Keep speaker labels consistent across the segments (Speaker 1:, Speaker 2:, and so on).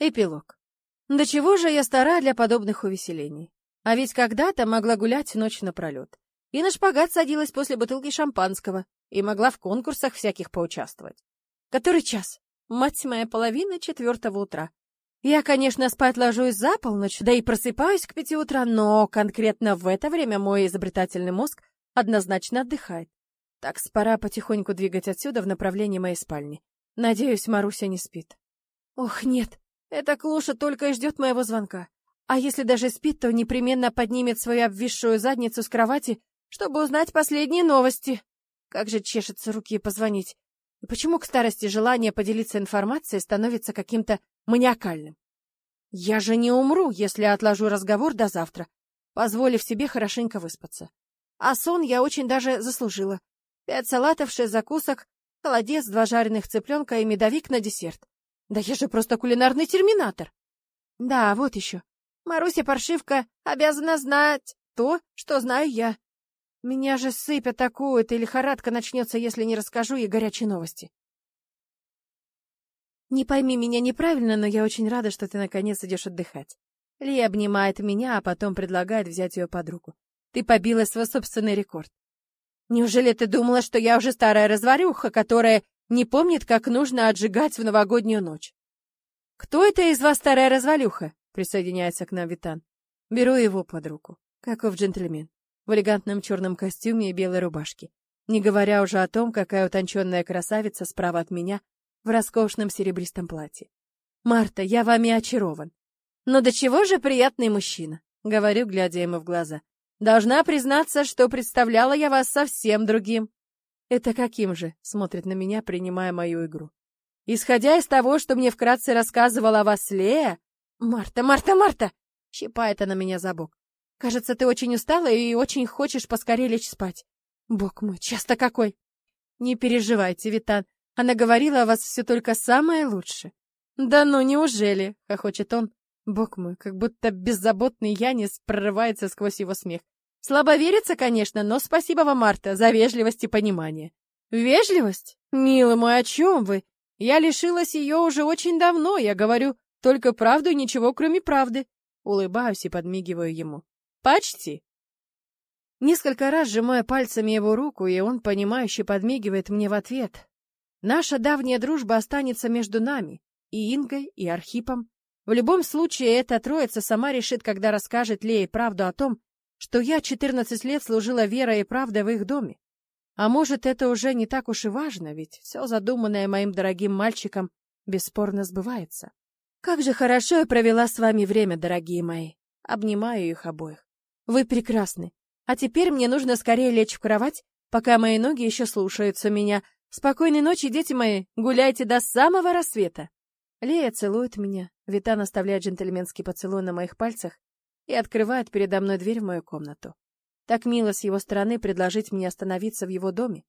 Speaker 1: Эпилог. До чего же я стара для подобных увеселений? А ведь когда-то могла гулять ночь напролет. И на шпагат садилась после бутылки шампанского, и могла в конкурсах всяких поучаствовать. Который час? Мать моя, половина четвертого утра. Я, конечно, спать ложусь за полночь, да и просыпаюсь к пяти утра, но конкретно в это время мой изобретательный мозг однозначно отдыхает. Так, пора потихоньку двигать отсюда в направлении моей спальни. Надеюсь, Маруся не спит. Ох, нет, эта клуша только и ждет моего звонка. А если даже спит, то непременно поднимет свою обвисшую задницу с кровати, чтобы узнать последние новости. Как же чешется руки позвонить. И почему к старости желание поделиться информацией становится каким-то маниакальным? Я же не умру, если отложу разговор до завтра, позволив себе хорошенько выспаться. А сон я очень даже заслужила. Пять салатов, шесть закусок, холодец, два жареных цыпленка и медовик на десерт. Да я же просто кулинарный терминатор. Да, вот еще. Маруся Паршивка обязана знать то, что знаю я. Меня же сыпь атакует, и лихорадка начнется, если не расскажу ей горячие новости. Не пойми меня неправильно, но я очень рада, что ты наконец идешь отдыхать. Ли обнимает меня, а потом предлагает взять ее под руку. Ты побила свой собственный рекорд. Неужели ты думала, что я уже старая разварюха, которая не помнит, как нужно отжигать в новогоднюю ночь. «Кто это из вас старая развалюха?» — присоединяется к нам Витан. Беру его под руку, каков джентльмен, в элегантном черном костюме и белой рубашке, не говоря уже о том, какая утонченная красавица справа от меня в роскошном серебристом платье. «Марта, я вами очарован. Но до чего же приятный мужчина?» — говорю, глядя ему в глаза. «Должна признаться, что представляла я вас совсем другим». «Это каким же?» — смотрит на меня, принимая мою игру. «Исходя из того, что мне вкратце рассказывала о вас Лея...» «Марта, Марта, Марта!» — щипает она меня за бок. «Кажется, ты очень устала и очень хочешь поскорее лечь спать. Бог мой, часто какой!» «Не переживайте, Витан, она говорила о вас все только самое лучшее». «Да ну, неужели?» — хохочет он. Бог мой, как будто беззаботный Янис прорывается сквозь его смех. Слабо верится, конечно, но спасибо вам, Марта, за вежливость и понимание. Вежливость? Милый мой, о чем вы? Я лишилась ее уже очень давно, я говорю только правду и ничего, кроме правды. Улыбаюсь и подмигиваю ему. Почти. Несколько раз сжимаю пальцами его руку, и он, понимающе подмигивает мне в ответ. Наша давняя дружба останется между нами, и Ингой, и Архипом. В любом случае, эта троица сама решит, когда расскажет Лее правду о том, что я 14 лет служила верой и правдой в их доме. А может, это уже не так уж и важно, ведь все задуманное моим дорогим мальчиком бесспорно сбывается. Как же хорошо я провела с вами время, дорогие мои. Обнимаю их обоих. Вы прекрасны. А теперь мне нужно скорее лечь в кровать, пока мои ноги еще слушаются меня. Спокойной ночи, дети мои. Гуляйте до самого рассвета. Лея целует меня. Витан оставляет джентльменский поцелуй на моих пальцах и открывает передо мной дверь в мою комнату. Так мило с его стороны предложить мне остановиться в его доме.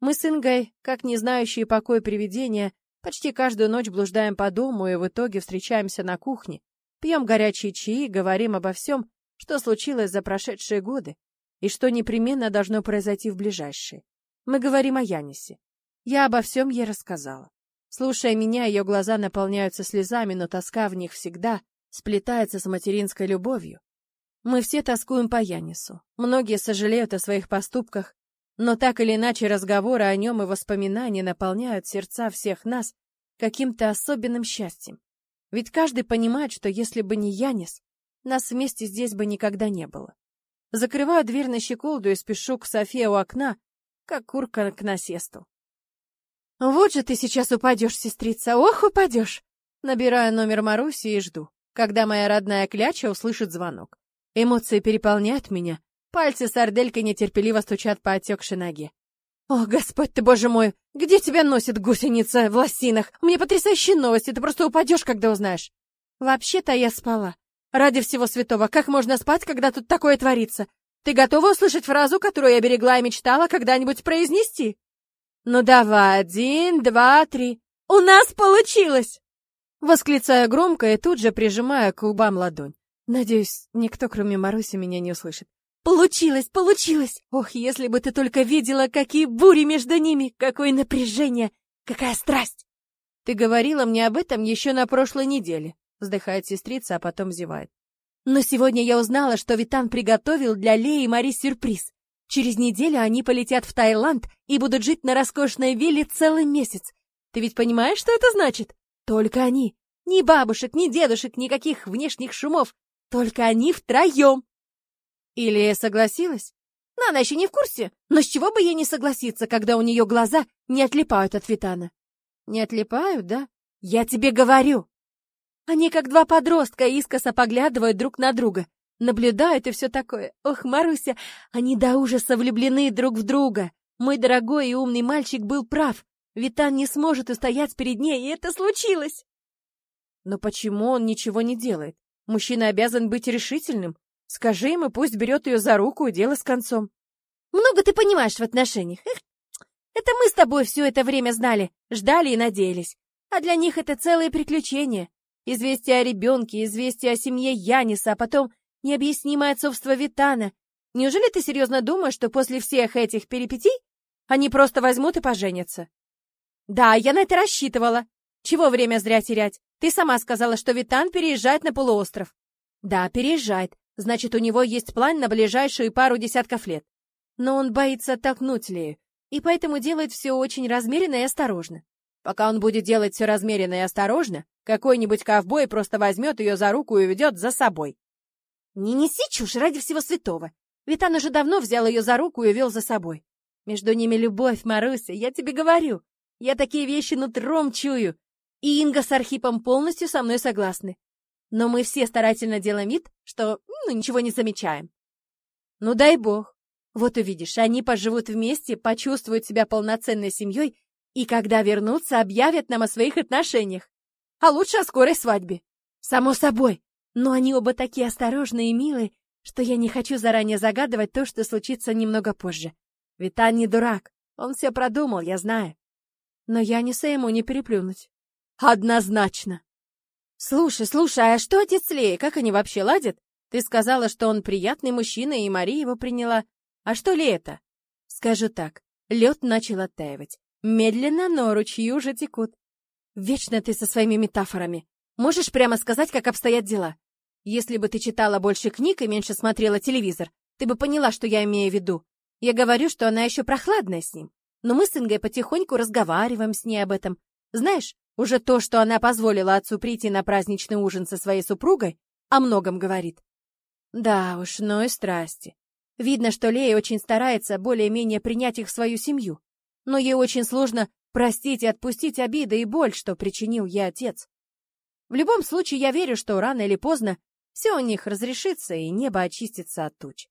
Speaker 1: Мы с Ингой, как не знающие покой привидения, почти каждую ночь блуждаем по дому и в итоге встречаемся на кухне, пьем горячие чаи, говорим обо всем, что случилось за прошедшие годы и что непременно должно произойти в ближайшие. Мы говорим о Янисе. Я обо всем ей рассказала. Слушая меня, ее глаза наполняются слезами, но тоска в них всегда сплетается с материнской любовью. Мы все тоскуем по Янису. Многие сожалеют о своих поступках, но так или иначе разговоры о нем и воспоминания наполняют сердца всех нас каким-то особенным счастьем. Ведь каждый понимает, что если бы не Янис, нас вместе здесь бы никогда не было. Закрываю дверь на щеколду и спешу к Софе у окна, как курка к насесту. «Вот же ты сейчас упадешь, сестрица, ох, упадешь!» Набираю номер Маруси и жду когда моя родная кляча услышит звонок. Эмоции переполняют меня. Пальцы сарделькой нетерпеливо стучат по отекшей ноге. «О, Господь ты, боже мой! Где тебя носит гусеница в лосинах? Мне потрясающие новости, ты просто упадешь, когда узнаешь!» «Вообще-то я спала. Ради всего святого, как можно спать, когда тут такое творится? Ты готова услышать фразу, которую я берегла и мечтала когда-нибудь произнести?» «Ну давай, один, два, три. У нас получилось!» Восклицая громко и тут же прижимая к губам ладонь. Надеюсь, никто, кроме Маруси, меня не услышит. Получилось, получилось! Ох, если бы ты только видела, какие бури между ними, какое напряжение, какая страсть! Ты говорила мне об этом еще на прошлой неделе. вздыхает сестрица, а потом зевает. Но сегодня я узнала, что Витан приготовил для Леи и Мари сюрприз. Через неделю они полетят в Таиланд и будут жить на роскошной вилле целый месяц. Ты ведь понимаешь, что это значит? Только они. Ни бабушек, ни дедушек, никаких внешних шумов. Только они втроем. Или согласилась? Но она еще не в курсе. Но с чего бы ей не согласиться, когда у нее глаза не отлипают от Витана? Не отлипают, да? Я тебе говорю. Они как два подростка искоса поглядывают друг на друга, наблюдают и все такое. Ох, Маруся, они до ужаса влюблены друг в друга. Мой дорогой и умный мальчик был прав. Витан не сможет устоять перед ней, и это случилось. Но почему он ничего не делает? Мужчина обязан быть решительным. Скажи ему, пусть берет ее за руку и дело с концом. Много ты понимаешь в отношениях. Эх, это мы с тобой все это время знали, ждали и надеялись. А для них это целые приключения. Известие о ребенке, известие о семье Яниса, а потом необъяснимое отцовство Витана. Неужели ты серьезно думаешь, что после всех этих перипетий они просто возьмут и поженятся? Да, я на это рассчитывала. Чего время зря терять? Ты сама сказала, что Витан переезжает на полуостров. Да, переезжает. Значит, у него есть план на ближайшую пару десятков лет. Но он боится оттолкнуть Лею, и поэтому делает все очень размеренно и осторожно. Пока он будет делать все размеренно и осторожно, какой-нибудь ковбой просто возьмет ее за руку и уведет за собой. Не неси чушь ради всего святого. Витан уже давно взял ее за руку и увел за собой. Между ними любовь, Маруся, я тебе говорю. Я такие вещи нутром чую. И Инга с Архипом полностью со мной согласны. Но мы все старательно делаем вид, что ну, ничего не замечаем. Ну дай бог. Вот увидишь, они поживут вместе, почувствуют себя полноценной семьей и когда вернутся, объявят нам о своих отношениях. А лучше о скорой свадьбе. Само собой. Но они оба такие осторожные и милые, что я не хочу заранее загадывать то, что случится немного позже. Витан не дурак. Он все продумал, я знаю. Но я не ему не переплюнуть. Однозначно. Слушай, слушай, а что отец Лея? Как они вообще ладят? Ты сказала, что он приятный мужчина, и Мария его приняла. А что ли это? Скажу так, лед начал оттаивать. Медленно, но ручьи уже текут. Вечно ты со своими метафорами. Можешь прямо сказать, как обстоят дела? Если бы ты читала больше книг и меньше смотрела телевизор, ты бы поняла, что я имею в виду. Я говорю, что она еще прохладная с ним. Но мы с Ингой потихоньку разговариваем с ней об этом. Знаешь, уже то, что она позволила отцу прийти на праздничный ужин со своей супругой, о многом говорит. Да уж, ну и страсти. Видно, что Лея очень старается более-менее принять их в свою семью но ей очень сложно простить и отпустить обиды и боль, что причинил ей отец. В любом случае, я верю, что рано или поздно все у них разрешится, и небо очистится от туч.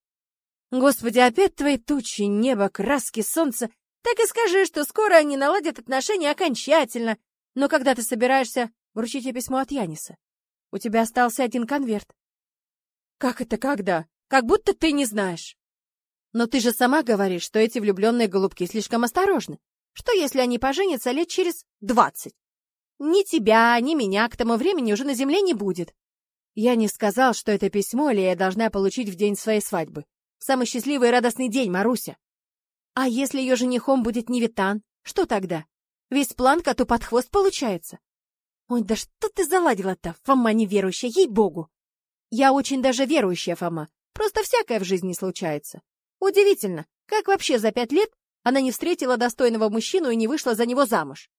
Speaker 1: Господи, опять твои тучи, небо, краски, солнце. Так и скажи, что скоро они наладят отношения окончательно. Но когда ты собираешься вручить ей письмо от Яниса? У тебя остался один конверт. Как это когда? Как будто ты не знаешь. Но ты же сама говоришь, что эти влюбленные голубки слишком осторожны. Что, если они поженятся лет через двадцать? Ни тебя, ни меня к тому времени уже на земле не будет. Я не сказал, что это письмо Лея должна получить в день своей свадьбы. Самый счастливый и радостный день, Маруся. А если ее женихом будет не Витан, что тогда? Весь план коту под хвост получается. Ой, да что ты заладила-то, Фома неверующая, ей-богу! Я очень даже верующая, Фома. Просто всякое в жизни случается. Удивительно, как вообще за пять лет она не встретила достойного мужчину и не вышла за него замуж.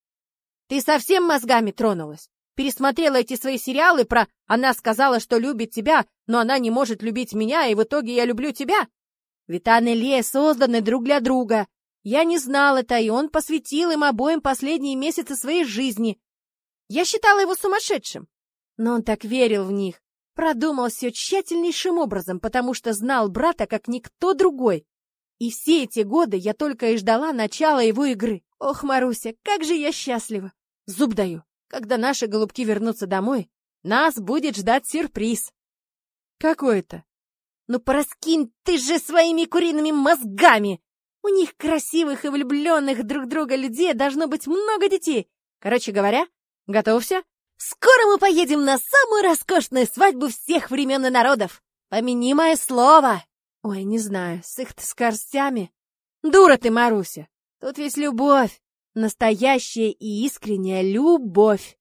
Speaker 1: Ты совсем мозгами тронулась? Пересмотрела эти свои сериалы про «она сказала, что любит тебя, но она не может любить меня, и в итоге я люблю тебя»? Витан и Лея созданы друг для друга. Я не знал это, и он посвятил им обоим последние месяцы своей жизни. Я считала его сумасшедшим. Но он так верил в них, Продумал все тщательнейшим образом, потому что знал брата как никто другой. И все эти годы я только и ждала начала его игры. Ох, Маруся, как же я счастлива! Зуб даю, когда наши голубки вернутся домой, нас будет ждать сюрприз. Какой это? Ну, пораскинь ты же своими куриными мозгами! У них красивых и влюбленных друг друга людей должно быть много детей. Короче говоря, готовься, Скоро мы поедем на самую роскошную свадьбу всех времен и народов. Помяни мое слово. Ой, не знаю, с их-то скоростями. Дура ты, Маруся. Тут весь любовь. Настоящая и искренняя любовь.